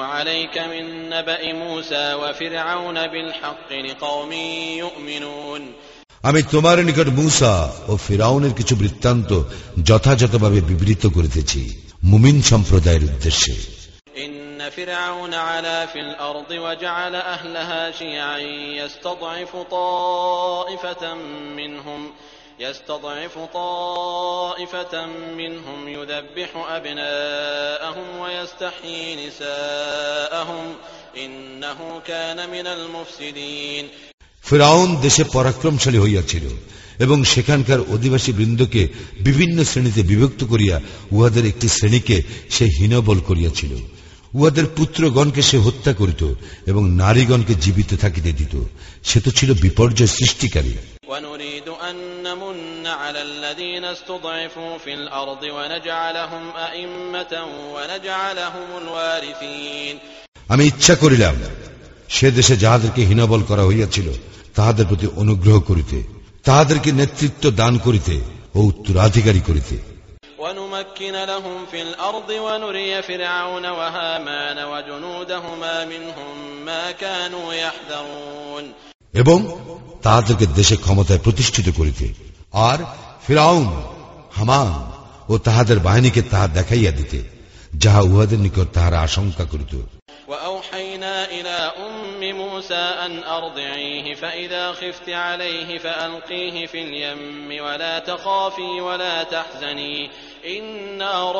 عليك من نبأ موسى وفرعون بالحق لقوم يؤمنون আমি তোমার নিকট মুসা ও ফিরাউনের কিছু বৃত্তান্ত যথাযথভাবে বিবৃত করিতেছি মুমিন সম্প্রদায়ের উদ্দেশ্যে إن فرعون علا في الأرض وجعل أهلها شيعا يستضعف طائفة منهم يستضعف طائفة منهم يذبح أبناءهم ويستحيي نساءهم إنه كان من المفسدين ফিরাউন দেশে পরাক্রমশালী হইয়াছিল এবং সেখানকার অধিবাসী বৃন্দকে বিভিন্ন শ্রেণীতে বিভক্ত করিয়া উহাদের একটি শ্রেণীকে সে হীনবল করিয়াছিল উহাদের পুত্রগণকে সে হত্যা করিত এবং নারীগণকে জীবিত থাকিতে দিত সে তো ছিল বিপর্যয় সৃষ্টিকারী ونريد أن نمن على الذين استضعفوا في الأرض ونجعلهم أئمة ونجعلهم الوارثين আমি ইচ্ছা করিলাম সে দেশে যাহাদেরকে হীনবল করা হইয়াছিল তাহাদের প্রতি অনুগ্রহ করিতে তাহাদেরকে নেতৃত্ব দান করিতে ও উত্তরাধিকারী করিতে ونمكن لهم في الأرض ونري فرعون وهامان وجنودهما منهم ما كانوا يحذرون এবং তাহাদেরকে দেশে ক্ষমতায় প্রতিষ্ঠিত করিতে আর ফিরাউন হামান ও তাহাদের বাহিনীকে তাহা দেখাইয়া দিতে যাহা উহাদের নিকট তাহারা আশঙ্কা করিত وأوحينا إلى أم موسى أن أرضعيه فإذا خفت عليه فألقيه في اليم ولا تخافي ولا تحزني إنا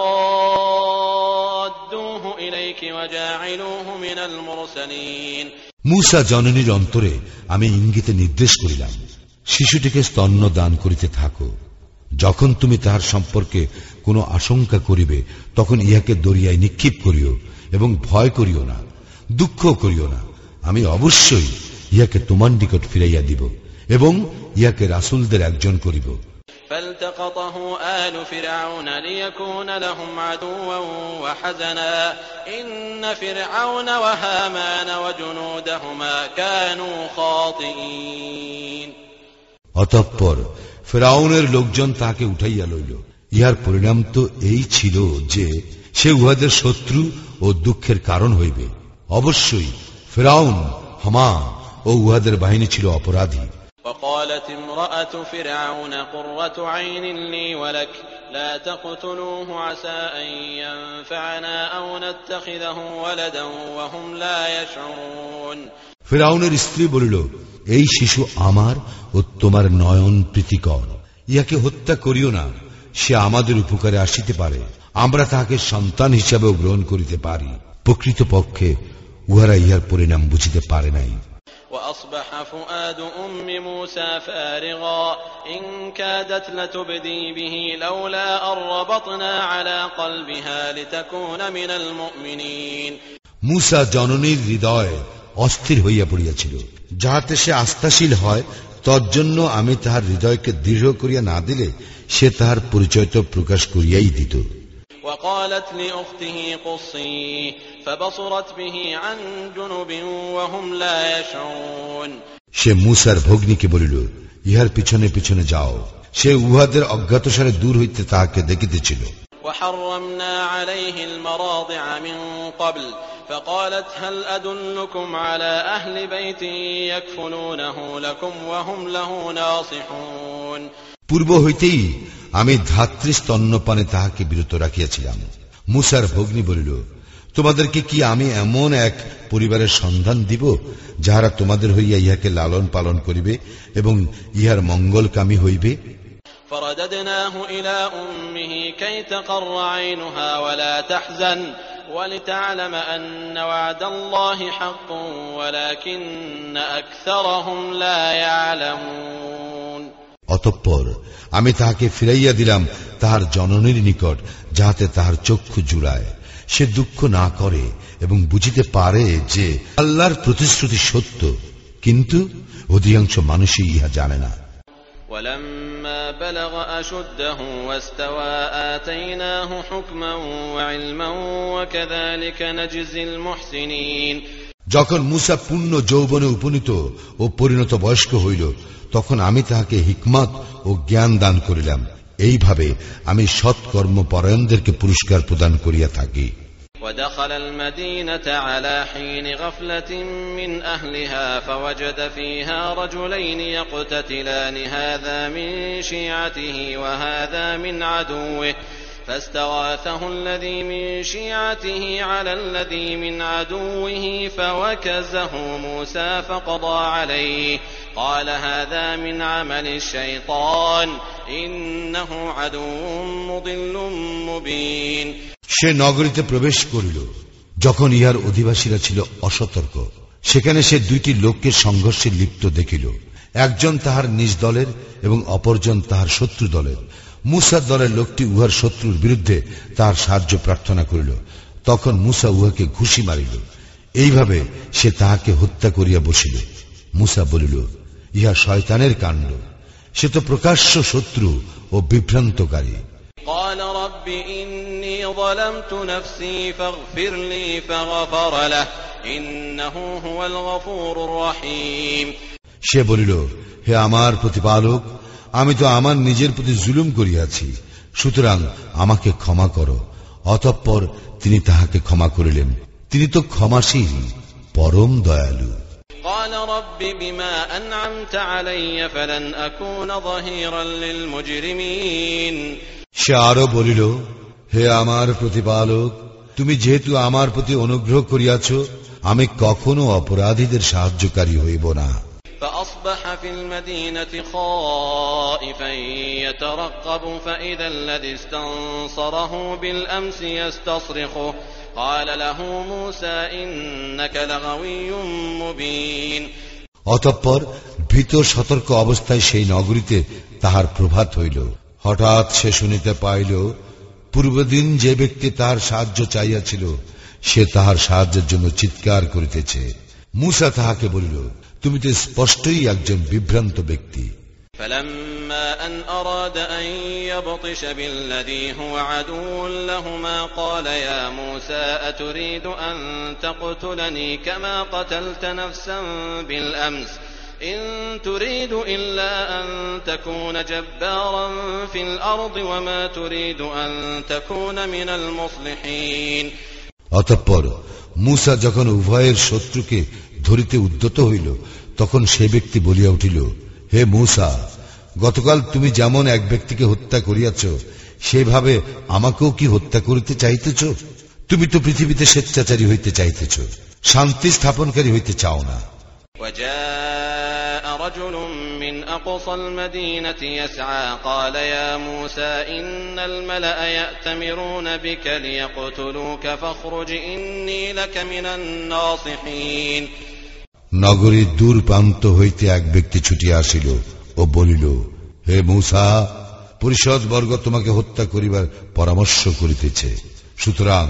رادوه إليك وجاعلوه من المرسلين মুসা জননীর অন্তরে আমি ইঙ্গিতে নির্দেশ করিলাম, শিশুটিকে স্তন্য দান করিতে থাকো। যখন তুমি তাহার সম্পর্কে কোনো আশঙ্কা করিবে, তখন ইহাকে দরিয়ায় নিক্ষিপ করিও এবং ভয় করিও না দুঃখ করিও না। আমি অবশ্যই ইহাকে তোমার নিকট ফিরাইয়া দিব এবং ইহাকে রাসুলদের একজন করিব। فالتقطه آل فرعون ليكون لهم عدوا وحزنا إن فرعون وهامان وجنودهما كانوا خاطئين অতঃপর ফেরাউনের লোকজন তাহাকে উঠাইয়া লইল ইহার পরিণাম তো এই ছিল যে সে উহাদের শত্রু ও দুঃখের কারণ হইবে অবশ্যই ফেরাউন হামা ও উহাদের বাহিনী ছিল অপরাধী وقالت امرأة فرعون قرة عين لي ولك لا تقتلوه عسى أن ينفعنا أو نتخذه ولدا وهم لا يشعرون ফেরাউনের স্ত্রী বলিল এই শিশু আমার ও তোমার নয়ন প্রীতিকর ইহাকে হত্যা করিও না সে আমাদের উপকারে আসিতে পারে আমরা তাহাকে সন্তান হিসাবেও গ্রহণ করিতে পারি প্রকৃত পক্ষে উহারা ইহার পরিণাম বুঝিতে পারে নাই وأصبح فؤاد أم موسى فارغا إن كادت لتبدي به لولا أن ربطنا على قلبها لتكون من المؤمنين মুসা জননীর হৃদয় অস্থির হইয়া পড়িয়াছিল যাহাতে সে আস্থাশীল হয় তজ্জন্য আমি তাহার হৃদয়কে দৃঢ় করিয়া না দিলে সে তাহার পরিচয় তো প্রকাশ করিয়াই দিত وقالت لأخته قصيه فبصرت به عن جنب وهم لا يشعرون সে মুসার ভগ্নীকে বলিল ইহার পিছনে পিছনে যাও সে উহাদের অজ্ঞাতসারে দূর হইতে তাহাকে দেখিতেছিল وحرمنا عليه المراضع من قبل فقالت هل أدلكم على أهل بيت يكفلونه لكم وهم له ناصحون পূর্ব হইতেই আমি ধাত্রী স্তন্যপানে তাহাকে বিরত রাখিয়াছিলাম মুসার ভগ্নী বলিল তোমাদেরকে কি আমি এমন এক পরিবারের সন্ধান দিব যাহারা তোমাদের হইয়া ইহাকে লালন পালন করিবে এবং ইহার মঙ্গলকামী হইবে فرددناه إلى أمه كي تقر عينها ولا تحزن ولتعلم أن وعد الله حق ولكن أكثرهم لا يعلمون অতঃপর আমি তাহাকে ফিরাইয়া দিলাম তাহার জননীর নিকট যাহাতে তাহার চক্ষু জুড়ায় সে দুঃখ না করে এবং বুঝিতে পারে যে আল্লাহর প্রতিশ্রুতি সত্য কিন্তু অধিকাংশ মানুষই ইহা জানে না ولما بلغ أشده واستوى آتيناه حكما وعلما وكذلك نجزي المحسنين যখন মুসা পূর্ণ যৌবনে উপনীত ও পরিণত বয়স্ক হইল তখন আমি তাহাকে হিকমত ও জ্ঞান দান করিলাম এইভাবে আমি সৎকর্ম পরায়ণদেরকে পুরস্কার প্রদান করিয়া থাকি ودخل المدينة على حين غفلة من أهلها فوجد فيها رجلين يقتتلان هذا من شيعته وهذا من عدوه فاستغاثه الذي من شيعته على الذي من عدوه فوكزه موسى فقضى عليه قال هذا من عمل الشيطان إنه عدو مضل مبين সে নগরীতে প্রবেশ করিল যখন ইহার অধিবাসীরা ছিল অসতর্ক সেখানে সে দুইটি লোককে সংঘর্ষে লিপ্ত দেখিল একজন তাহার নিজ দলের এবং অপরজন তাহার শত্রু দলের মুসার দলের লোকটি উহার শত্রুর বিরুদ্ধে তাহার সাহায্য প্রার্থনা করিল তখন মুসা উহাকে ঘুষি মারিল এইভাবে সে তাহাকে হত্যা করিয়া বসিল মুসা বলিল ইহা শয়তানের কাণ্ড সে তো প্রকাশ্য শত্রু ও বিভ্রান্তকারী قال رب إني ظلمت نفسي فاغفر لي فغفر له إنه هو الغفور الرحيم সে বলিল হে আমার প্রতিপালক আমি তো আমার নিজের প্রতি জুলুম করিয়াছি সুতরাং আমাকে ক্ষমা করো অতঃপর তিনি তাহাকে ক্ষমা করিলেন তিনি তো ক্ষমাশীল পরম দয়ালু قال رب بما أنعمت علي فلن أكون ظهيرا للمجرمين সে আরো বলিল হে আমার প্রতিপালক তুমি যেহেতু আমার প্রতি অনুগ্রহ করিয়াছ আমি কখনো অপরাধীদের সাহায্যকারী হইব না فأصبح في المدينة خائفا يترقب فإذا الذي استنصره بالأمس يستصرخه অতঃপর ভীত সতর্ক অবস্থায় সেই নগরীতে তাহার প্রভাত হইল। হঠাৎ সে শুনিতে পাইল, পূর্বদিন যে ব্যক্তি তাহার সাহায্য চাইয়াছিল সে তাহার সাহায্যের জন্য চিৎকার করিতেছে। মুসা তাহাকে বলিল, তুমি তো স্পষ্টই একজন বিভ্রান্ত ব্যক্তি। فلما أن أراد أن يبطش بالذي هو عدو لهما قال يا موسى أتريد أن تقتلني كما قتلت نفسا بالأمس إن تريد إلا أن تكون جبارا في الأرض وما تريد أن تكون من المصلحين অতঃপর মুসা যখন উভয়ের শত্রুকে ধরিতে উদ্যত হইল তখন সে ব্যক্তি বলিয়া উঠিল হে মুসা গতকাল তুমি যেমন এক ব্যক্তিকে হত্যা করিয়াছ সেভাবে আমাকেও কি হত্যা করিতে চাইতেছ তুমি তো পৃথিবীতে স্বেচ্ছাচারী হইতে চাইতেছ শান্তি স্থাপনকারী হইতে চাও না وجاء رجل من أقصى المدينة يسعى قال يا موسى إن الملأ يأتمرون بك ليقتلوك فاخرج إني لك من الناصحين নগরীর দূর প্রান্ত হইতে এক ব্যক্তি ছুটিয়া আসিল ও বলিল হে মূসা পরিষদ বর্গ তোমাকে হত্যা করিবার পরামর্শ করিতেছে সুতরাং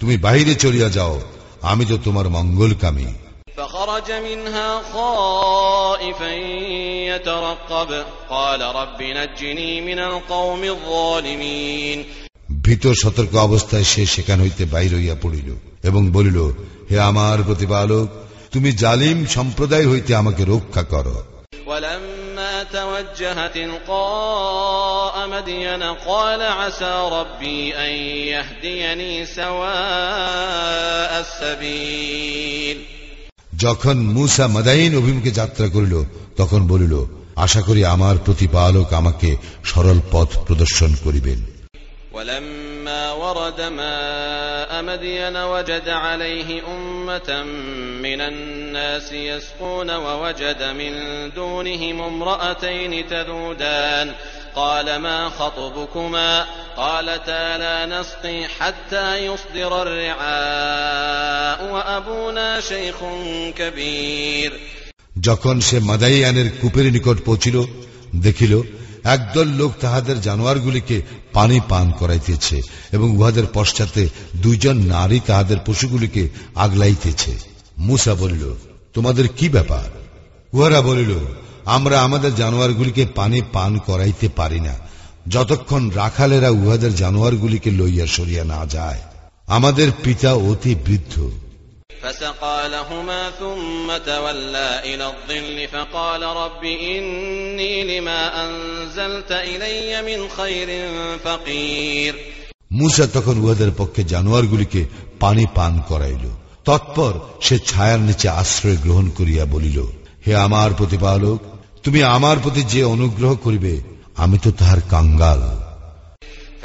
তুমি বাহিরে চলিয়া যাও আমি তো তোমার মঙ্গলকামী فخرج منها خائفا يترقب قال رب نجني من القوم الظالمين ভীত সতর্ক অবস্থায় সে সেখান হইতে বাইর হইয়া পড়িল এবং বলিল হে আমার প্রতিপালক তুমি জালিম সম্প্রদায় হইতে আমাকে রক্ষা করো ولما توجه تلقاء مدين قال عسى ربي أن يهديني سواء السبيل যখন মুসা মাদাইন অভিমুখে যাত্রা করিল তখন বলিল আশা করি আমার প্রতিপালক আমাকে সরল পথ প্রদর্শন করিবেন ولما ورد ماء مدين وجد عليه أمة من الناس يسقون ووجد من دونهم امرأتين تذودان قال ما خطبكما قالتا لا نسقي حتى يصدر الرعاء وأبونا شيخ كبير যখন সে মাদাইয়ানের কূপের নিকট পৌঁছিল দেখিল একদল লোক তাহাদের জানোয়ারগুলিকে পানি পান করাইতেছে এবং উহাদের পশ্চাতে দুইজন নারী তাহাদের পশুগুলিকে আগলাইতেছে। মুসা বলিল, তোমাদের কি ব্যাপার? উহারা বলিল, আমরা আমাদের জানোয়ারগুলিকে পানি পান করাইতে পারি না। যতক্ষণ রাখালেরা উহাদের জানোয়ারগুলিকে লইয়া সরিয়া না যায়, আমাদের পিতা অতি বৃদ্ধ। فسقى لهما ثم تولى إلى الظل فقال رب إني لما أنزلت إلي من خير فقير মুসা তখন উহাদের পক্ষে জানোয়ারগুলিকে পানি পান করাইল তৎপর সে ছায়ার নিচে আশ্রয় গ্রহণ করিয়া বলিল হে আমার প্রতিপালক তুমি আমার প্রতি যে অনুগ্রহ করিবে আমি তো তাহার কাঙ্গাল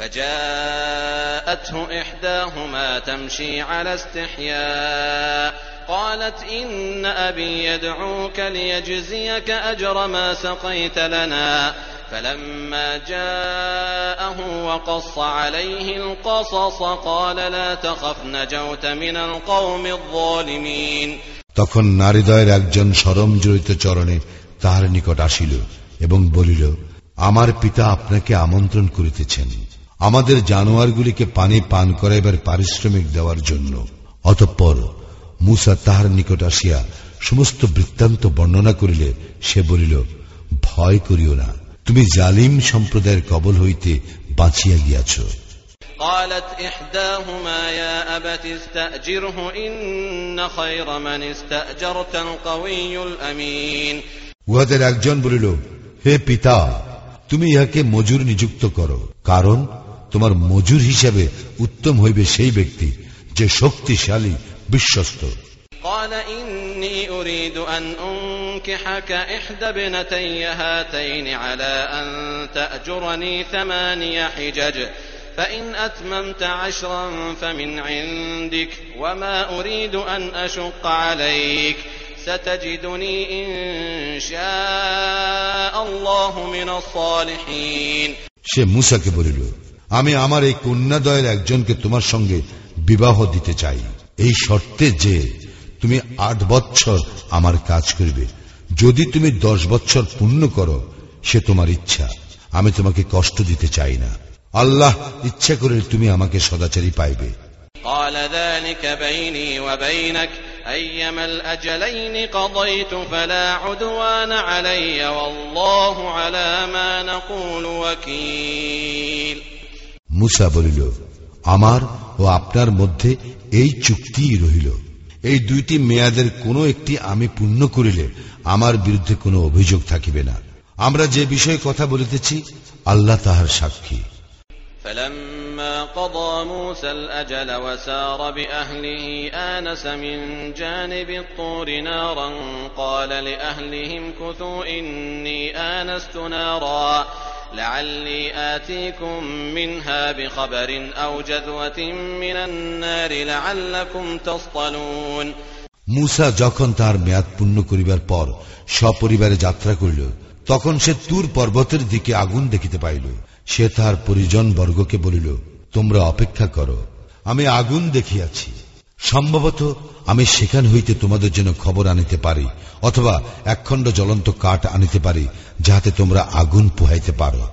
فجاءته إحداهما تمشي على استحياء قالت إن أبي يدعوك ليجزيك أجر ما سقيت لنا فلما جاءه وقص عليه القصص قال لا تخف نجوت من القوم الظالمين তখন নারীদয়ের একজন সরম জড়িত চরণে তাহার নিকট আসিল এবং বলিল আমার পিতা আপনাকে আমন্ত্রণ করিতেছেন আমাদের জানোয়ারগুলিকে পানি পান করাইবার পারিশ্রমিক দেওয়ার জন্য অতঃপর মুসা তাহার নিকট আসিয়া সমস্ত বৃত্তান্ত বর্ণনা করিলে সে বলিল ভয় করিও না তুমি জালিম সম্প্রদায়ের কবল হইতে বাঁচিয়া গিয়াছ قالت إحداهما يا أبت استأجره إن خير من استأجرت القوي الأمين উহাদের একজন বলিল হে পিতা তুমি ইহাকে মজুর নিযুক্ত করো কারণ তোমার মজুর হিসাবে উত্তম হইবে সেই ব্যক্তি যে শক্তিশালী বিশ্বস্ত قال إني أريد أن أنكحك إحدى ابنتي هاتين على أن تأجرني ثماني حجج فإن أتممت عشرا فمن عندك وما أريد أن أشق عليك ستجدني إن شاء الله من الصالحين সে মুসাকে বলিল আমি আমার এই কন্যাদয়ের একজনকে তোমার সঙ্গে বিবাহ দিতে চাই এই শর্তে যে তুমি আট বৎসর আমার কাজ করবে যদি তুমি দশ বৎসর পূর্ণ করো সে তোমার ইচ্ছা আমি তোমাকে কষ্ট দিতে চাই না আল্লাহ ইচ্ছা করে তুমি আমাকে সদাচারী পাইবে قال ذلك بيني وبينك أيما الأجلين قضيت فلا عدوان علي والله على ما نقول وكيل মুসা বলিল আমার ও আপনার মধ্যে এই চুক্তিই রহিল এই দুইটি মেয়াদের কোনো একটি আমি পূর্ণ করিলে আমার বিরুদ্ধে কোনো অভিযোগ থাকিবে না আমরা যে বিষয়ে কথা বলিতেছি আল্লাহ তাহার সাক্ষী فلما قضى موسى الأجل وسار بأهله آنس من جانب الطور نارا قال لأهلهم كثوا إني آنست نارا لعلي آتيكم منها بخبر أو جذوة من النار لعلكم تصطلون মুসা যখন তার মেয়াদ পূর্ণ করিবার পর সপরিবারে যাত্রা করিল তখন সে তুর পর্বতের দিকে আগুন দেখিতে পাইল সে তাহার পরিজন বর্গকে বলিল তোমরা অপেক্ষা করো আমি আগুন দেখিয়াছি সম্ভবত আমি সেখান হইতে তোমাদের জন্য খবর আনিতে পারি অথবা একখণ্ড জ্বলন্ত কাঠ আনিতে পারি যাহাতে তোমরা আগুন পোহাইতে পারো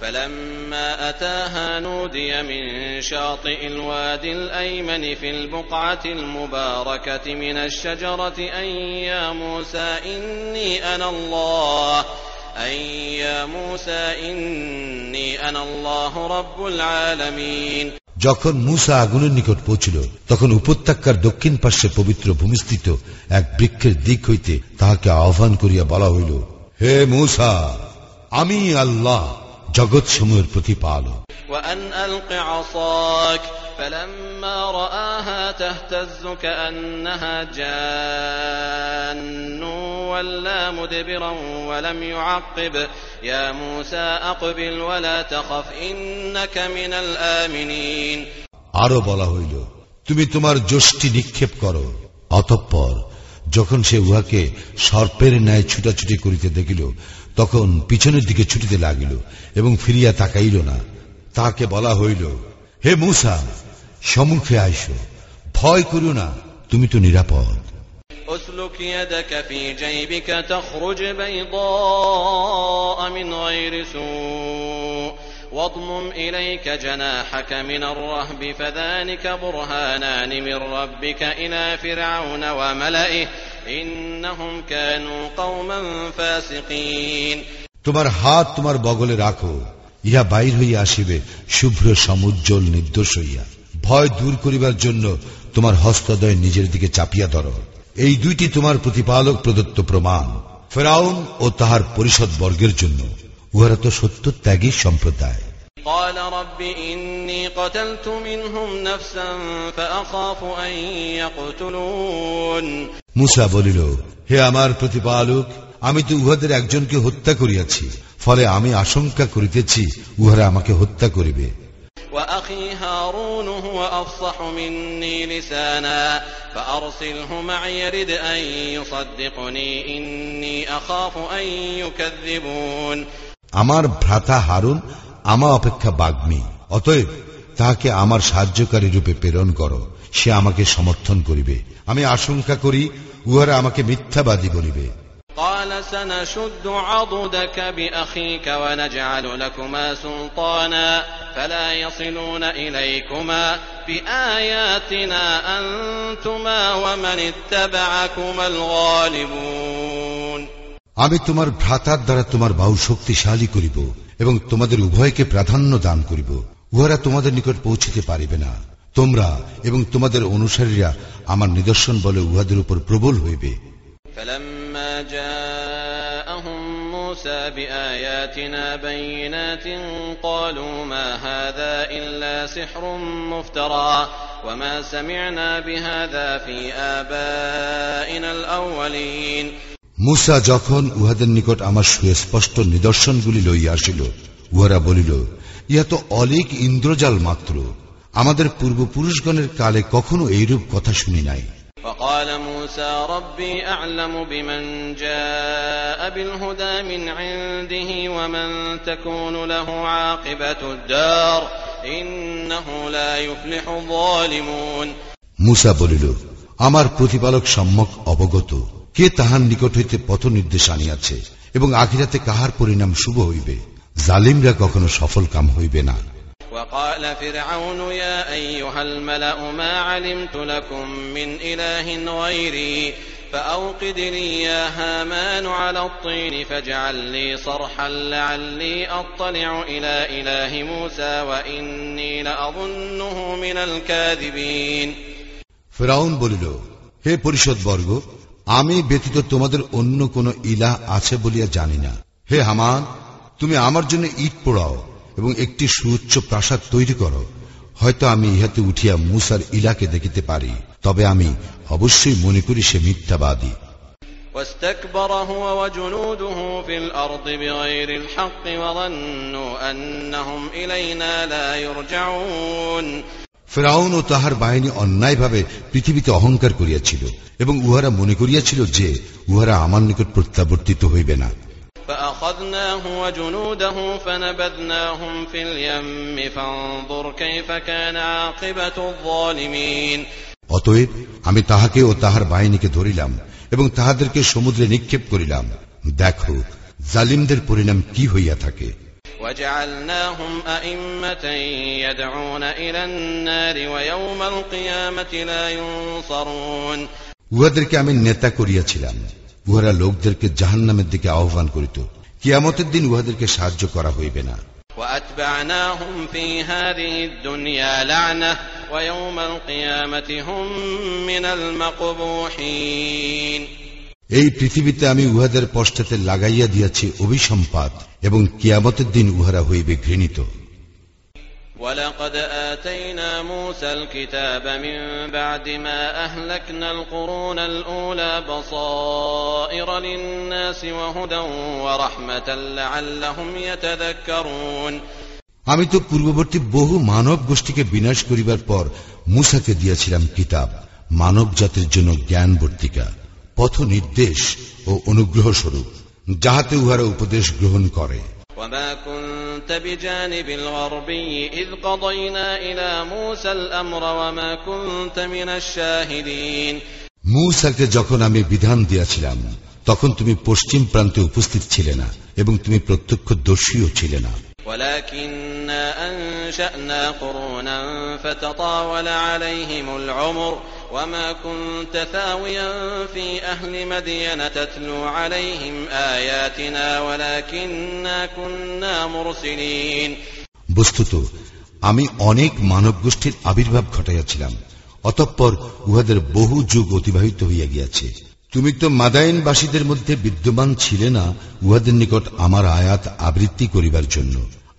فلما أتاها نودي من شاطئ الوادي الأيمن في البقعة المباركة من الشجرة أن يا موسى إني أنا الله أن يا موسى إني أنا الله رب العالمين যখন মুসা আগুনের নিকট পৌঁছিল, তখন উপত্যকার দক্ষিণ পার্শ্বে পবিত্র ভূমিস্থিত এক বৃক্ষের দিক হইতে তাহাকে আহ্বান করিয়া বলা হইল, হে মুসা, আমি আল্লাহ জগৎ সমূহের প্রতিপালক فلما رآها تهتز كأنها جان ولا مدبرا ولم يعقب يا موسى أقبل ولا تخف إنك من الآمنين আরো বলা হইল তুমি তোমার যষ্টি নিক্ষেপ করো অতঃপর যখন সে উহাকে সর্পের ন্যায় ছুটাছুটি করিতে দেখিল তখন পিছনের দিকে ছুটিতে লাগিল এবং ফিরিয়া তাকাইল না তাকে বলা হইল হে মুসা সম্মুখে আইস ভয় করিও না তুমি তো নিরাপদ اسلك يدك في جيبك تخرج بيضاء من غير سوء واضمم إليك جناحك من الرهب فذلك برهانان من ربك إلى فرعون وملئه إنهم كانوا قوما فاسقين তোমার হাত তোমার বগলে রাখো ইহা বাইর হইয়া আসিবে শুভ্র সমুজ্জ্বল নির্দোষ হইয়া ভয় দূর করিবার জন্য তোমার হস্তদয় নিজের দিকে চাপিয়া ধর এই দুইটি তোমার প্রতিপালক প্রদত্ত প্রমাণ ফেরাউন ও তাহার পরিষদ বর্গের জন্য উহারা তো সত্য ত্যাগী সম্প্রদায় قال رب إني قتلت منهم نفسا فأخاف أن يقتلون মুসা বলিল হে আমার প্রতিপালক আমি তো উহাদের একজনকে হত্যা করিয়াছি ফলে আমি আশঙ্কা করিতেছি উহারা আমাকে হত্যা করিবে وأخي هارون هو أفصح مني لسانا فأرسله معي يرد أن يصدقني إني أخاف أن يكذبون আমার ভ্রাতা হারুন আমা অপেক্ষা বাগ্মী অতএব তাহাকে আমার সাহায্যকারী রূপে প্রেরণ করো সে আমাকে সমর্থন করিবে আমি আশঙ্কা করি উহারা আমাকে মিথ্যাবাদী বলিবে قال سنشد عضدك بأخيك ونجعل لكما سلطانا فلا يصلون إليكما بآياتنا أنتما ومن اتبعكما الغالبون আমি তোমার ভ্রাতার দ্বারা তোমার বাহু শক্তিশালী করিব এবং তোমাদের উভয়কে প্রাধান্য দান করিব উহারা তোমাদের নিকট পৌঁছিতে পারিবে না তোমরা এবং তোমাদের অনুসারীরা আমার নিদর্শন বলে উহাদের উপর প্রবল হইবে فلما جاءهم موسى بآياتنا بينات قالوا ما هذا إلا سحر مفترى وما سمعنا بهذا في آبائنا الأولين মুসা যখন উহাদের নিকট আমার সুস্পষ্ট নিদর্শনগুলি লইয়া আসিল উহারা বলিল ইহা তো অলিক ইন্দ্রজাল মাত্র আমাদের পূর্বপুরুষগণের কালে কখনো এইরূপ কথা শুনি নাই وقال موسى ربي أعلم بمن جاء بالهدى من عنده ومن تكون له عاقبة الدار إنه لا يفلح الظالمون মুসা বলিল আমার প্রতিপালক সম্যক অবগত কে তাহার নিকট হইতে পথ নির্দেশ আনিয়াছে এবং আখিরাতে কাহার পরিণাম শুভ হইবে জালিমরা কখনো সফল কাম হইবে না وقال فرعون يا أيها الملأ ما علمت لكم من إله غيري فأوقد لي يا هامان على الطين فاجعل لي صرحا لعلي أطلع إلى إله موسى وإني لأظنه من الكاذبين ফেরাউন বলিল হে পরিষদ বর্গ আমি ব্যতীত তোমাদের অন্য কোন ইলা আছে বলিয়া জানি না হে হামান তুমি আমার জন্য ইট পোড়াও এবং একটি সুউচ্চ প্রাসাদ তৈরি করো হয়তো আমি ইহাতে উঠিয়া মুসার ইলাকে দেখিতে পারি তবে আমি অবশ্যই মনে করি সে মিথ্যাবাদী واستكبر هو وجنوده في الأرض بغير الحق وظنوا أنهم إلينا لا يرجعون ফেরাউন ও তাহার বাহিনী অন্যায়ভাবে পৃথিবীতে অহংকার করিয়াছিল এবং উহারা মনে করিয়াছিল যে উহারা আমার নিকট প্রত্যাবর্তিত হইবে না فأخذناه وجنوده فنبذناهم في اليم فانظر كيف كان عاقبة الظالمين অতএব আমি তাহাকে ও তাহার বাহিনীকে ধরিলাম এবং তাহাদেরকে সমুদ্রে নিক্ষেপ করিলাম দেখো জালিমদের পরিণাম কি হইয়া থাকে وجعلناهم أئمة يدعون إلى النار ويوم القيامة لا ينصرون উহাদেরকে আমি নেতা করিয়াছিলাম উহারা লোকদেরকে জাহান নামের দিকে আহ্বান করিত। কিয়ামতের দিন উহাদেরকে সাহায্য করা হইবে না। এই পৃথিবীতে আমি উহাদের পশ্চাতে লাগাইয়া দিয়াছি অভিসম্পাদ এবং কিয়ামতের দিন উহারা হইবে ঘৃণিত। ولقد آتينا موسى الكتاب من بعد ما أهلكنا القرون الأولى بصائر للناس وهدى ورحمة لعلهم يتذكرون আমি তো পূর্ববর্তী বহু মানব গোষ্ঠীকে বিনাশ করিবার পর মুসাকে দিয়াছিলাম কিতাব মানব জাতির জন্য জ্ঞান বর্তিকা পথ নির্দেশ ও অনুগ্রহ স্বরূপ যাহাতে উহারা উপদেশ গ্রহণ করে وما كنت بجانب الغربي إذ قضينا إلى موسى الأمر وما كنت من الشاهدين মূসাকে যখন আমি বিধান দিয়াছিলাম তখন তুমি পশ্চিম প্রান্তে উপস্থিত ছিলে না এবং তুমি প্রত্যক্ষ দর্শীও ছিলে না ولكنا أنشأنا قرونا فتطاول عليهم العمر وما كنت ثاويا في أهل مدين تتلو عليهم آياتنا ولكنا كنا مرسلين বস্তুত আমি অনেক মানব গোষ্ঠীর আবির্ভাব ঘটাইয়াছিলাম অতঃপর উহাদের বহু যুগ অতিবাহিত হইয়া গিয়াছে তুমি তো মাদায়নবাসীদের মধ্যে বিদ্যমান ছিলে না উহাদের নিকট আমার আয়াত আবৃত্তি করিবার জন্য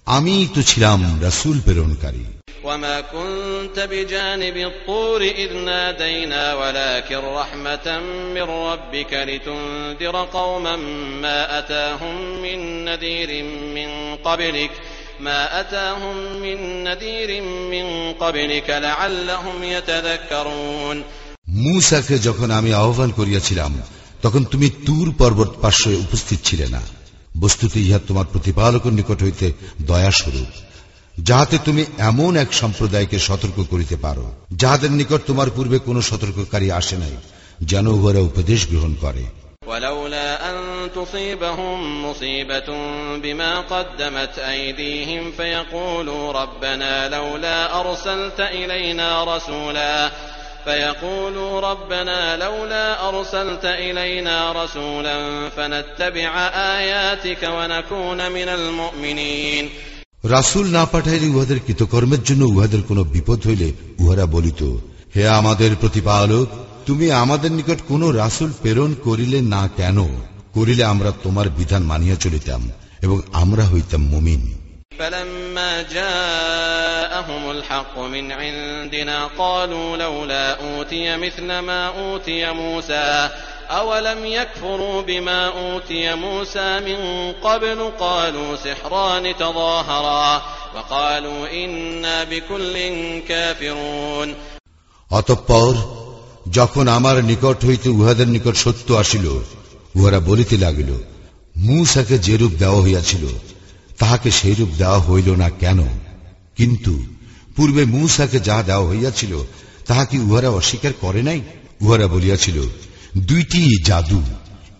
আমি তো ছিলাম রাসুল প্রেরণকারী وما كنت بجانب الطور إذ نادينا ولكن رحمة من ربك لتنذر قوما ما أتاهم من نذير من قبلك ما أتاهم من نذير من قبلك لعلهم يتذكرون মুসাকে যখন আমি আহ্বান করিয়াছিলাম তখন তুমি তুর পর্বত পার্শ্বে উপস্থিত ছিলে না বস্তুতে ইহা তোমার প্রতিপালকের নিকট হইতে দয়াস্বরূপ যাহাতে তুমি এমন এক সম্প্রদায়কে সতর্ক করিতে পারো যাহাদের নিকট তোমার পূর্বে কোন সতর্ককারী আসে নাই যেন উহারা উপদেশ গ্রহণ করে ولولا أن تصيبهم مصيبة بما قدمت أيديهم فيقولوا ربنا لولا أرسلت إلينا رسولا فيقولوا ربنا لولا أرسلت إلينا رسولا فنتبع آياتك ونكون من المؤمنين রাসুল না পাঠাইলে উহাদের কৃতকর্মের জন্য উহাদের কোনো বিপদ হইলে উহারা বলিত হে আমাদের প্রতিপালক তুমি আমাদের নিকট কোন রাসুল প্রেরণ করিলে না কেন করিলে আমরা তোমার বিধান মানিয়া চলিতাম এবং আমরা হইতাম মুমিন فلما جاءهم الحق من عندنا قالوا لولا أوتي مثل ما أوتي موسى أولم يكفروا بما أوتي موسى من قبل قالوا سحران تظاهرا وقالوا إنا بكل كافرون অতঃপর যখন আমার নিকট হইতে উহাদের নিকট সত্য আসিল উহারা বলিতে লাগিল মূসাকে যেরূপ দেওয়া হইয়াছিল তাহাকে সেইরূপ দেওয়া হইল না কেন কিন্তু পূর্বে মূসাকে যাহা দেওয়া হইয়াছিল তাহা কি উহারা অস্বীকার করে নাই উহারা বলিয়াছিল দুইটি জাদু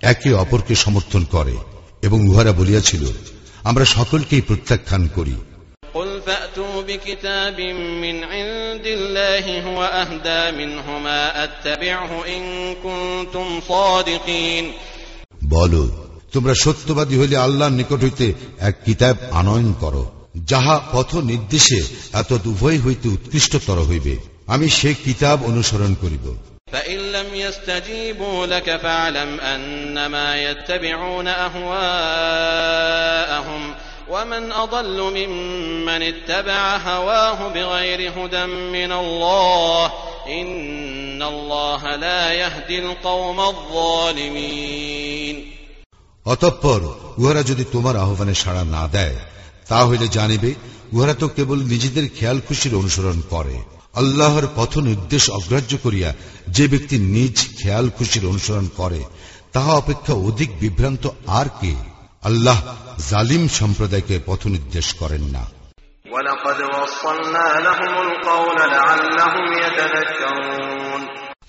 একে অপরকে সমর্থন করে এবং উহারা বলিয়াছিল আমরা সকলকেই প্রত্যাখ্যান করি। বল তোমরা সত্যবাদী হইলে আল্লাহর নিকট হইতে এক কিতাব আনয়ন করো যাহা পথ নির্দেশে এত উভয় হইতে উৎকৃষ্টতর হইবে। আমি সে কিতাব অনুসরণ করিব। فإن لم يستجيبوا لك فاعلم أنما يتبعون أهواءهم ومن أضل ممن اتبع هواه بغير هدى من الله إن الله لا يهدي القوم الظالمين অতঃপর উহারা যদি তোমার আহ্বানে সাড়া না দেয় তা হইলে জানিবে উহারা তো কেবল নিজেদের খেয়াল খুশির অনুসরণ করে আল্লাহর পথ নির্দেশ অগ্রাহ্য করিয়া যে ব্যক্তি নিজ খেয়াল খুশির অনুসরণ করে তাহা অপেক্ষা অধিক বিভ্রান্ত আর কে? আল্লাহ জালিম সম্প্রদায়কে পথ নির্দেশ করেন না।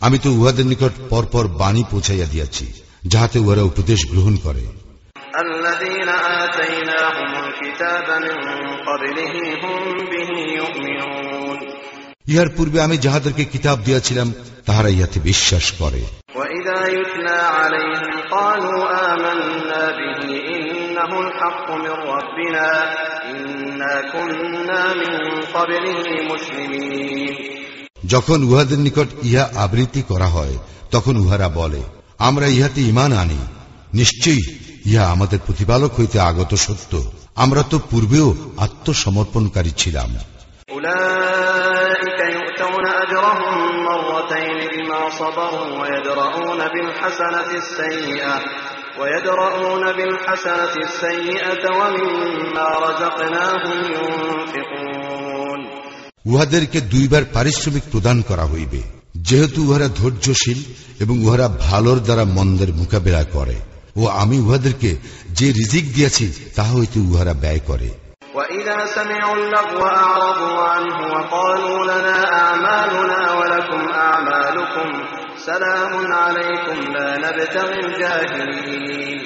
আমি তো উহাদের নিকট পরপর বাণী পৌঁছাইয়া দিয়াছি যাহাতে উহারা উপদেশ গ্রহণ করে। ইহার পূর্বে আমি যাহাদেরকে কিতাব দিয়াছিলাম তাহারা ইহাতে বিশ্বাস করে। যখন উহাদের নিকট ইহা আবৃত্তি করা হয় তখন উহারা বলে আমরা ইহাতে ইমান আনি। নিশ্চয়ই ইহা আমাদের প্রতিপালক হইতে আগত সত্য। আমরা তো পূর্বেও আত্মসমর্পণকারী ছিলাম। أولئك يؤتون أجرهم مرتين بما صبروا ويدرؤون بالحسنة السيئة ويدرؤون بالحسنة السيئة ومما رزقناهم ينفقون উহাদেরকে দুইবার পারিশ্রমিক প্রদান করা হইবে যেহেতু উহারা ধৈর্যশীল এবং উহারা ভালোর দ্বারা মন্দের মোকাবেলা করে ও আমি উহাদেরকে যে রিজিক দিয়াছি তাহা হইতে উহারা ব্যয় করে وإذا سمعوا اللغو أعرضوا عنه وقالوا لنا أعمالنا ولكم أعمالكم سلام عليكم لا نبتغي الجاهلين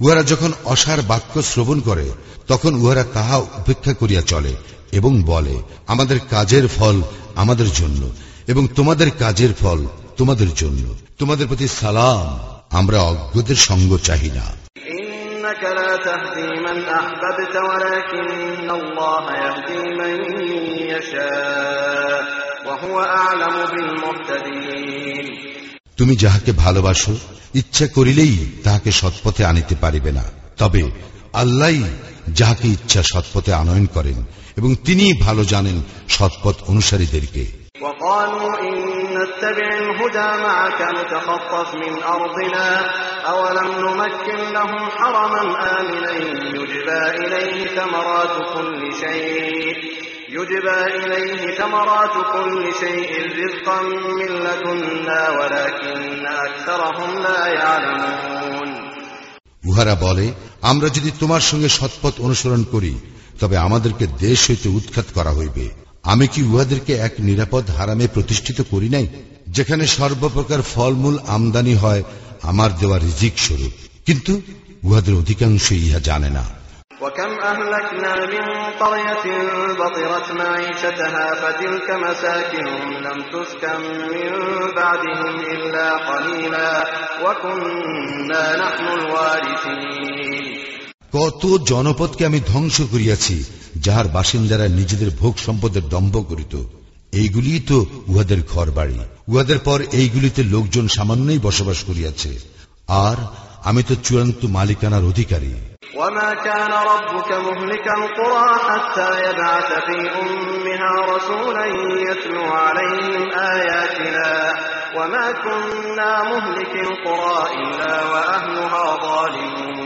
উহারা যখন অসার বাক্য শ্রবণ করে তখন উহারা তাহা উপেক্ষা করিয়া চলে এবং বলে আমাদের কাজের ফল আমাদের জন্য এবং তোমাদের কাজের ফল তোমাদের জন্য তোমাদের প্রতি সালাম আমরা অজ্ঞদের সঙ্গ চাহি না إنك لا تهدي من أحببت ولكن الله يهدي من يشاء وهو أعلم بالمهتدين তুমি যাহাকে ভালোবাসো ইচ্ছা করিলেই তাহাকে সৎপথে আনিতে পারিবে না তবে আল্লাহ যাহাকে ইচ্ছা সৎপথে আনয়ন করেন এবং তিনি ভালো জানেন সৎপথ অনুসারীদেরকে وقالوا إن نتبع الهدى معك نتخطف من أرضنا أولم نمكن لهم حرما آمنا يجبى إليه ثمرات كل شيء يجبى إليه ثمرات كل شيء رزقا من لدنا ولكن أكثرهم لا يعلمون উহারা বলে আমরা যদি তোমার সঙ্গে সৎপথ অনুসরণ করি তবে আমাদেরকে দেশ হইতে উৎখাত করা হইবে আমি কি উহাদেরকে এক নিরাপদ হারামে প্রতিষ্ঠিত করি নাই যেখানে সর্বপ্রকার ফলমূল আমদানি হয় আমার দেওয়া রিজিক স্বরূপ কিন্তু উহাদের অধিকাংশ ইহা জানে না وكم أهلكنا من قرية بطرت معيشتها فتلك مساكنهم لم تسكن من بعدهم إلا قليلا وكنا نحن الوارثين কত জনপদকে আমি ধ্বংস করিয়াছি যাহার বাসিন্দারা নিজেদের ভোগ সম্পদের দম্ভ করিত এইগুলি তো উহাদের ঘর বাড়ি উহাদের পর এইগুলিতে লোকজন সামান্যই বসবাস করিয়াছে আর আমি তো চূড়ান্ত মালিকানার অধিকারী وما كان ربك مهلك القرى حتى يبعث في أمها رسولا يتلو عليهم آياتنا وما كنا مهلك القرى إلا وأهلها ظالمون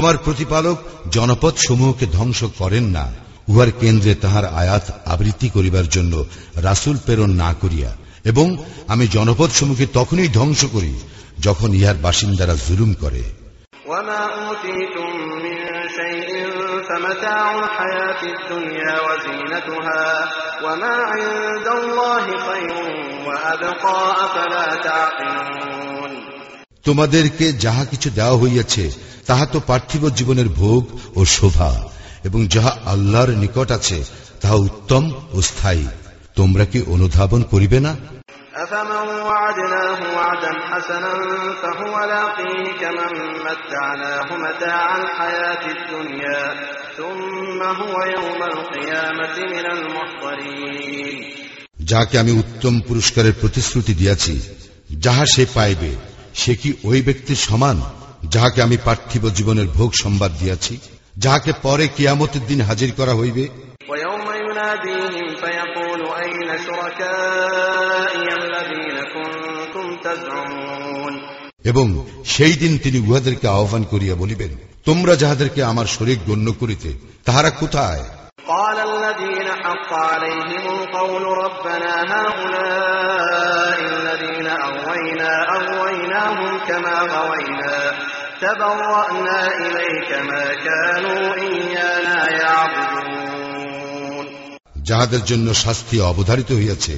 তোমার প্রতিপালক জনপদ সমূহকে ধ্বংস করেন না উহার কেন্দ্রে তাহার আয়াত আবৃত্তি করিবার জন্য রাসুল প্রেরণ না করিয়া এবং আমি জনপদ সমূহকে তখনই ধ্বংস করি যখন ইহার বাসিন্দারা জুলুম করে وما أوتيتم من شيء فمتاع الحياة الدنيا وزينتها وما عند الله خير وأبقى أفلا تعقلون তোমাদেরকে যাহা কিছু দেওয়া হইয়াছে তাহা তো পার্থিব জীবনের ভোগ ও শোভা এবং যাহা আল্লাহর নিকট আছে তাহা উত্তম ও স্থায়ী তোমরা কি অনুধাবন করিবে না أفمن وعدناه وعدا حسنا فهو لاقيه كمن متعناه متاع الحياة الدنيا ثم هو يوم القيامة من المحضرين যাহাকে আমি উত্তম পুরস্কারের প্রতিশ্রুতি দিয়াছি যাহা সে পাইবে সে কি ওই ব্যক্তির সমান যাহাকে আমি পার্থিব জীবনের ভোগ সম্বাদ দিয়াছি যাহাকে পরে কিয়ামতের দিন হাজির করা হইবে ويوم يناديهم فيقول أين شركائي الذين كنتم تزعمون এবং সেই দিন তিনি উহাদেরকে আহ্বান করিয়া বলিবেন তোমরা যাহাদেরকে আমার শরীর গণ্য করিতে তাহারা কোথায় قال الذين حق عليهم القول ربنا هؤلاء الذين أغوينا أغويناهم كما غوينا تبرأنا إليك ما كانوا إيانا يعبدون যাহাদের জন্য শাস্তি অবধারিত হইয়াছে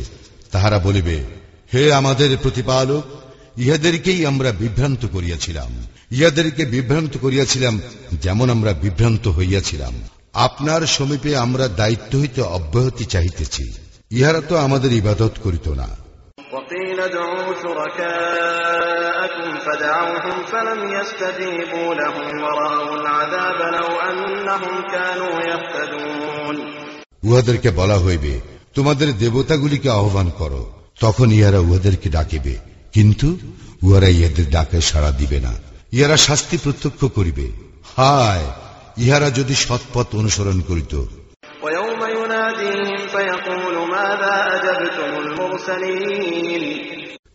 তাহারা বলিবে হে আমাদের প্রতিপালক ইহাদেরকেই আমরা বিভ্রান্ত করিয়াছিলাম ইহাদেরকে বিভ্রান্ত করিয়াছিলাম যেমন আমরা বিভ্রান্ত হইয়াছিলাম আপনার সমীপে আমরা দায়িত্ব হইতে অব্যাহতি চাহিতেছি ইহারা তো আমাদের ইবাদত করিত না وقيل ادعوا شركاءكم فدعوهم فلم يستجيبوا لهم ورأوا العذاب لو أنهم كانوا يهتدون উহাদেরকে বলা হইবে তোমাদের দেবতাগুলিকে আহ্বান করো তখন ইহারা উহাদেরকে ডাকিবে কিন্তু উহারা ইহাদের ডাকে সাড়া দিবে না ইহারা শাস্তি প্রত্যক্ষ করিবে হায় ইহারা যদি সৎপথ অনুসরণ করিত ويوم يناديهم فيقول ماذا أجبتم المرسلين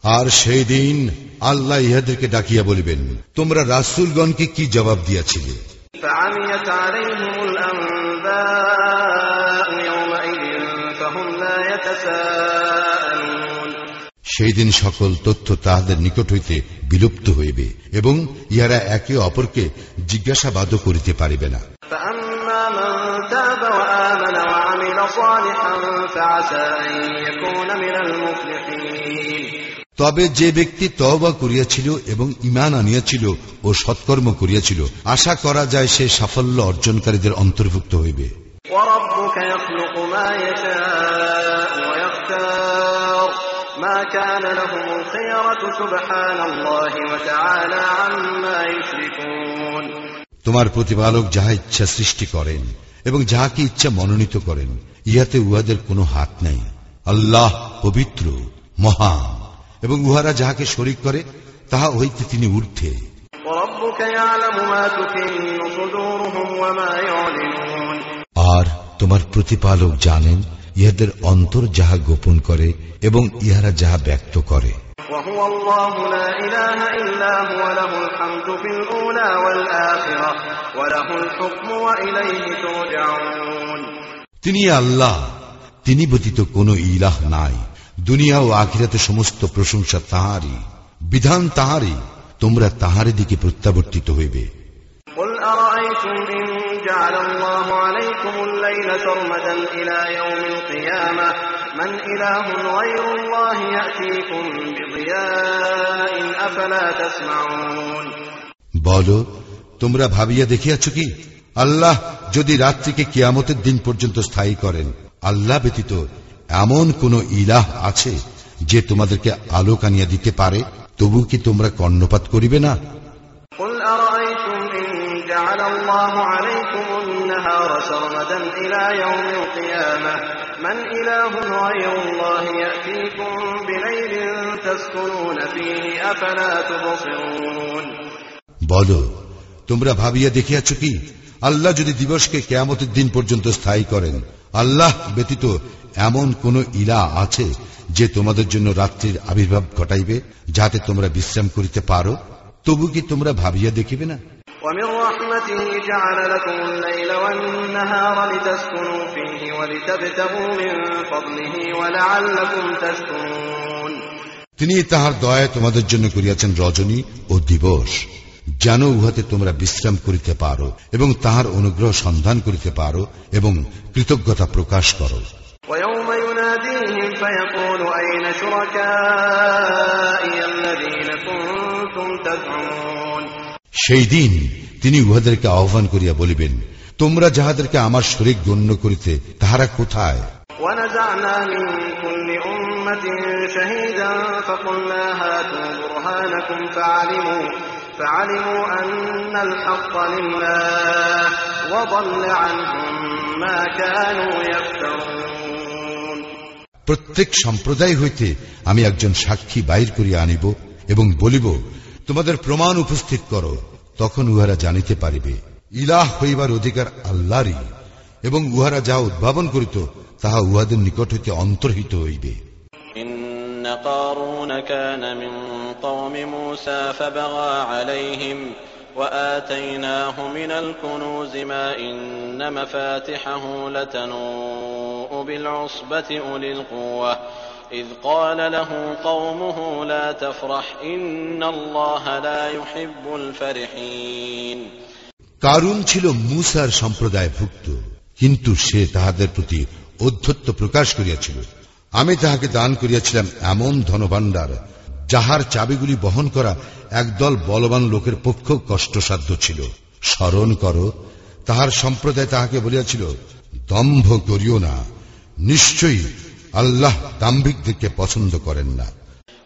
আর সেই দিন আল্লাহ ইহাদেরকে ডাকিয়া বলিবেন, তোমরা রাসুলগণকে কি জবাব দিয়াছিলে? সেই দিন সকল তথ্য তাহাদের নিকট হইতে বিলুপ্ত হইবে এবং ইহারা একে অপরকে জিজ্ঞাসাবাদও করিতে পারিবে না। তাবা তবে যে ব্যক্তি তহবা করিয়াছিল এবং ইমান আনিয়াছিল ও সৎকর্ম করিয়াছিল আশা করা যায় সে সাফল্য অর্জনকারীদের অন্তর্ভুক্ত হইবে। তোমার প্রতিপালক যাহা ইচ্ছা সৃষ্টি করেন এবং যাহাকে ইচ্ছা মনোনীত করেন ইহাতে উহাদের কোনো হাত নাই। আল্লাহ পবিত্র মহান। এবং উহারা যাহাকে শরিক করে তাহা হইতে তিনি ঊর্ধ্বে। আর তোমার প্রতিপালক জানেন ইহাদের অন্তর যাহা গোপন করে এবং ইহারা যাহা ব্যক্ত করে। তিনি আল্লাহ তিনি ব্যতীত কোন ইলাহ নাই। দুনিয়া ও আখিরাতে সমস্ত প্রশংসা তাহারই বিধান তাহারই তোমরা তাহারি দিকে প্রত্যাবর্তিত হইবে। বল তোমরা ভাবিয়া দেখিয়াছ কি আল্লাহ যদি রাত্রিকে কিয়ামতের দিন পর্যন্ত স্থায়ী করেন আল্লাহ ব্যতীত এমন কোন ইলাহ আছে যে তোমাদেরকে আলোক আনিয়া দিতে পারে? তবু কি তোমরা কর্ণপাত করিবে না? বল তোমরা ভাবিয়া দেখিয়াছ কি? আল্লাহ যদি দিবসকে কেয়ামতের দিন পর্যন্ত স্থায়ী করেন আল্লাহ ব্যতীত এমন কোন ইলা আছে যে তোমাদের জন্য রাত্রির আবির্ভাব ঘটাইবে যাতে তোমরা বিশ্রাম করিতে পারো? তবু কি তোমরা ভাবিয়া দেখিবে না? তিনি তাহার দয়া তোমাদের জন্য করিয়াছেন রজনী ও দিবস যেন উহাতে তোমরা বিশ্রাম করিতে পারো এবং তাহার অনুগ্রহ সন্ধান করিতে পারো এবং কৃতজ্ঞতা প্রকাশ করো। ويوم يناديهم فيقول أين شركائي الذين كنتم تزعمون সেই দিন তিনি উহাদেরকে আহ্বান করিয়া বলিবেন তোমরা যাহাদেরকে আমার শরীর গণ্য করিতে তাহারা কোথায় ونزعنا من كل أمة شهيدا فقلنا هاتوا برهانكم فعلموا فعلموا أن الحق لله وضل عنهم ما كانوا يفترون প্রত্যেক সম্প্রদায় হইতে আমি একজন সাক্ষী বাইর করিয়া আনিব এবং বলিব তোমাদের প্রমাণ উপস্থিত করো তখন উহারা জানিতে পারিবে ইলাহ হইবার অধিকার আল্লাহরই এবং উহারা যা উদ্ভাবন করিত তাহা উহাদের নিকট হইতে অন্তর্হিত হইবে إن قارون كان من قوم موسى فبغى عليهم وآتيناه من الكنوز ما إن مفاتحه لتنوء بالعصبة أولي القوة إذ قال له قومه لا تفرح إن الله لا يحب الفرحين কারুন ছিল মুসার সম্প্রদায় ভুক্ত কিন্তু সে তাহাদের প্রতি অধ্যত্ব প্রকাশ করিয়াছিল আমি তাহাকে দান করিয়াছিলাম এমন ধনভাণ্ডার যাহার চাবিগুলি বহন করা একদল বলবান লোকের পক্ষ কষ্টসাধ্য ছিল। স্মরণ করো, তাহার সম্প্রদায় তাহাকে বলিয়াছিল, দম্ভ করিও না, নিশ্চয়ই আল্লাহ দাম্ভিকদেরকে পছন্দ করেন না।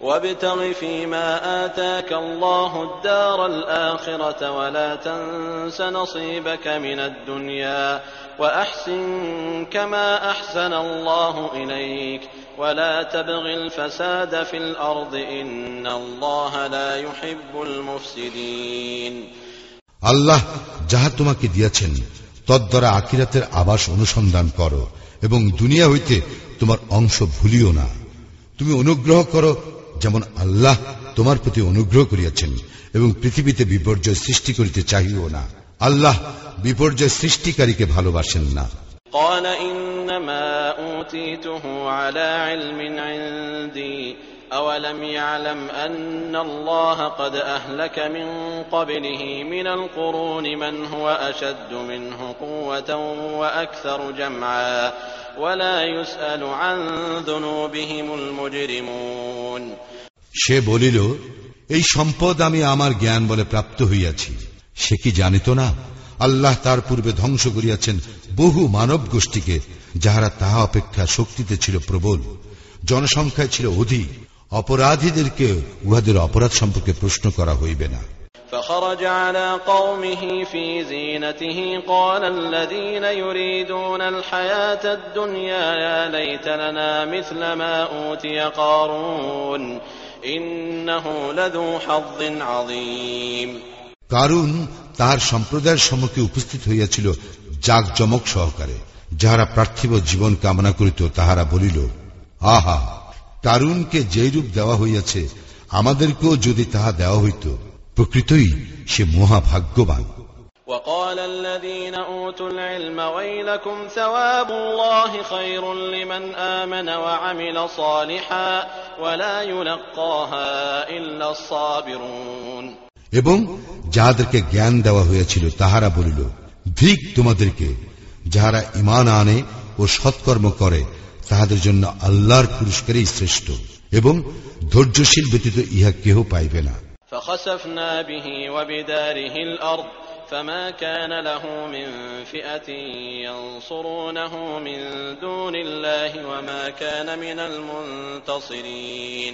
وابتغ فيما آتاك الله الدار الآخرة ولا تنس نصيبك من الدنيا وأحسن كما أحسن الله إليك ولا تبغ الفساد في الأرض إن الله لا يحب المفسدين আল্লাহ যাহা তোমাকে দিয়াছেন তদ্বারা আখিরাতের আবাস অনুসন্ধান করো এবং দুনিয়া হইতে তোমার অংশ ভুলিও না তুমি অনুগ্রহ করো যেমন আল্লাহ তোমার প্রতি অনুগ্রহ করিয়াছেন এবং পৃথিবীতে বিপর্যয় সৃষ্টি করিতে চাহিও না আল্লাহ বিপর্যয় সৃষ্টিকারীকে ভালোবাসেন না قال إنما أوتيته على علم عندي أولم يعلم أن الله قد أهلك من قبله من القرون من هو أشد منه قوة وأكثر جمعا ولا يسأل عن ذنوبهم المجرمون সে বলিল এই সম্পদ আমি আমার জ্ঞান বলে প্রাপ্ত হইয়াছি সে কি জানিত না আল্লাহ তার পূর্বে ধ্বংস করিয়াছেন বহু মানব গোষ্ঠীকে যাহারা তাহা অপেক্ষা শক্তিতে ছিল প্রবল জনসংখ্যায় ছিল অধিক অপরাধীদেরকে উহাদের অপরাধ সম্পর্কে প্রশ্ন করা হইবে না فخرج على قومه في زينته قال الذين يريدون الحياة الدنيا يا ليت لنا مثل ما أوتي قارون কারণ তার সম্প্রদায়ের সম্মুখে উপস্থিত হইয়াছিল জাক জমক সহকারে, যাহারা পার্থিব জীবন কামনা করিত, তাহারা বলিল, আহা, কারুনকে যেরূপ দেওয়া হইয়াছে, আমাদেরকেও যদি তাহা দেওয়া হইত, প্রকৃতই সে মহাভাগ্যবান। وقال الذين أوتوا العلم ويلكم ثواب الله خير لمن آمن وعمل صالحا ولا يلقاها إلا الصابرون এবং যাহাদেরকে জ্ঞান দেওয়া হয়েছিল তাহারা বলিল ধিক তোমাদেরকে যাহারা ইমান আনে ও সৎকর্ম করে তাহাদের জন্য আল্লাহর পুরস্কারই শ্রেষ্ঠ এবং ধৈর্যশীল ব্যতীত ইহা কেহ পাইবে না فخسفنا به وبداره الأرض فما كان له من فئة ينصرونه من دون الله وما كان من المنتصرين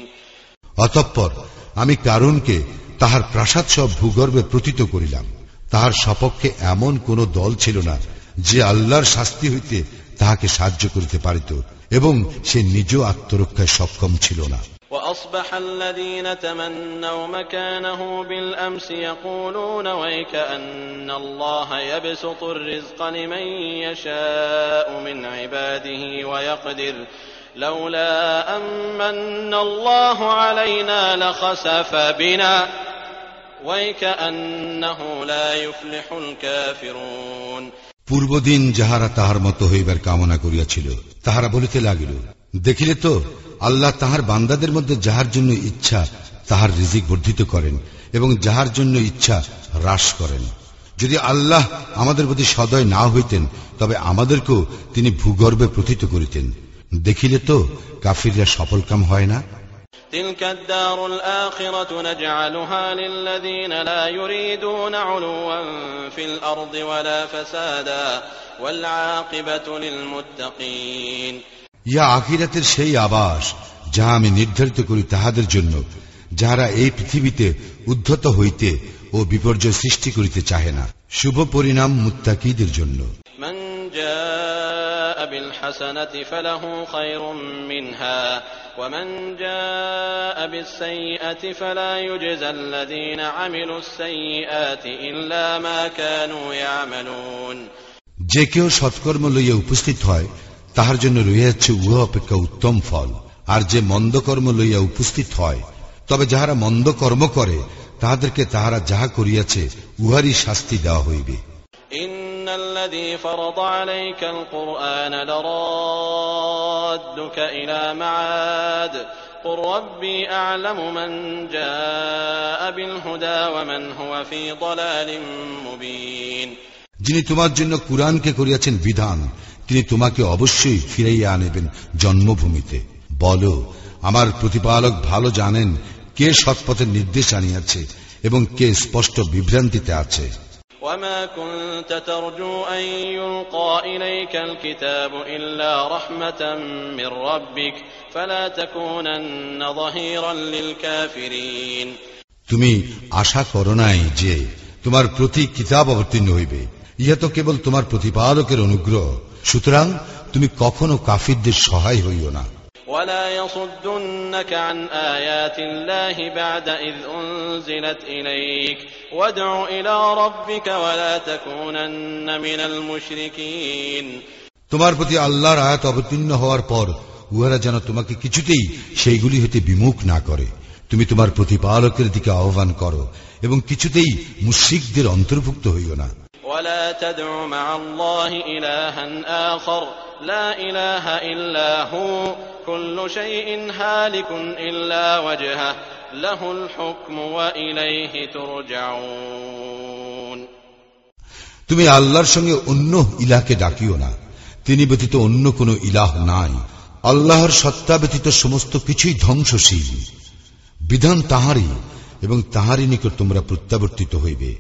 অতঃপর আমি কারণকে তাহার প্রাসাদ সব ভূগর্ভে প্রতীত করিলাম তাহার সপক্ষে এমন কোন দল ছিল না যে আল্লাহর শাস্তি হইতে তাহাকে সাহায্য করিতে পারিত এবং সে নিজ আত্মরক্ষায় সক্ষম ছিল না وأصبح الذين تمنوا مكانه بالأمس يقولون ويك أن الله يبسط الرزق لمن يشاء من عباده ويقدر لولا أمن الله علينا لخسف بنا ويكأنه لا يفلح الكافرون পূর্বদিন যাহারা তাহার মতো হইবার কামনা করিয়াছিল তাহারা বলিতে লাগিল দেখিলে তো আল্লাহ তাহার বান্দাদের মধ্যে যাহার জন্য ইচ্ছা তাহার রিজিক বর্ধিত করেন এবং যাহার জন্য ইচ্ছা হ্রাস করেন যদি আল্লাহ আমাদের প্রতি সদয় না হইতেন তবে আমাদেরকেও তিনি ভূগর্ভে প্রথিত করিতেন দেখিলে তো কাফিররা সফলকাম হয় না تلك الدار الآخرة نجعلها للذين لا يريدون علوا في الأرض ولا فسادا والعاقبة للمتقين ইয়া আখিরাতের সেই আবাস যাহা আমি নির্ধারিত করি তাহাদের জন্য যাহারা এই পৃথিবীতে উদ্ধত হইতে ও বিপর্যয় সৃষ্টি করিতে চাহে না শুভ পরিণাম মুত্তাকিদের জন্য من جاء بالحسنة فله خير منها ومن جاء بالسيئة فلا يجزى الذين عملوا السيئات إلا ما كانوا يعملون যে কেউ সৎকর্ম লইয়া উপস্থিত হয় তাহার জন্য রইয়াছে উহা অপেক্ষা উত্তম ফল। আর যে মন্দকর্ম লইয়া উপস্থিত হয় তবে যাহারা মন্দ কর্ম করে তাহাদেরকে তাহারা যাহা করিয়াছে উহারই শাস্তি দেওয়া হইবে। যিনি তোমার জন্য কুরআনকে করিয়াছেন বিধান তিনি তোমাকে অবশ্যই ফিরাইয়া আনিবেন জন্মভূমিতে বলো আমার প্রতিপালক ভালো জানেন কে সৎপথের নির্দেশ আনিয়াছে এবং কে স্পষ্ট বিভ্রান্তিতে আছে وما كنت ترجو أن يلقى إليك الكتاب إلا رحمة من ربك فلا تكونن ظهيرا للكافرين তুমি আশা করো নাই যে তোমার প্রতি কিতাব অবতীর্ণ হইবে ইহা তো কেবল তোমার প্রতিপালকের অনুগ্রহ সুতরাং তুমি কখনো কাফিরদের সহায় হইও না ولا يصدنك عن آيات الله بعد إذ أنزلت إليك وادع إلى ربك ولا تكونن من المشركين তোমার প্রতি আল্লাহর আয়াত অবতীর্ণ হওয়ার পর উহারা যেন তোমাকে কিছুতেই সেইগুলি হতে বিমুখ না করে তুমি তোমার প্রতিপালকের দিকে আহ্বান করো এবং কিছুতেই মুশ্রিকদের অন্তর্ভুক্ত হইও না ولا تدع مع الله إلها آخر لا إله إلا هو كل شيء هالك إلا وجهه له الحكم وإليه ترجعون তুমি আল্লাহর সঙ্গে অন্য ইলাকে ডাকিও না তিনি ব্যতীত অন্য কোনো ইলাহ নাই আল্লাহর সত্তা ব্যতীত সমস্ত কিছুই ধ্বংসশীল বিধান তাহারই এবং তাহারই নিকট তোমরা প্রত্যাবর্তিত হইবে